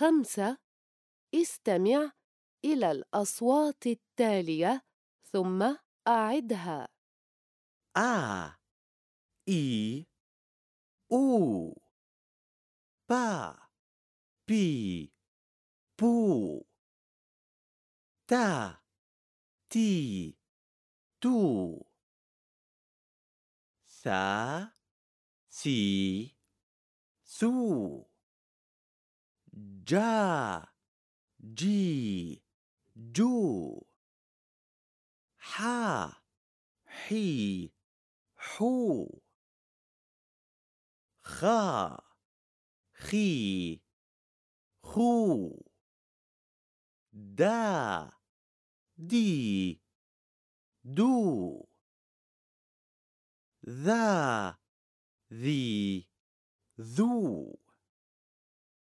خمسة استمع إلى الأصوات التالية ثم أعدها. آ إي أو با بي بو تا تي تو سا سي سو ja ji ju ha حي حو خا خي خو دا دي دو ذا ذي ذو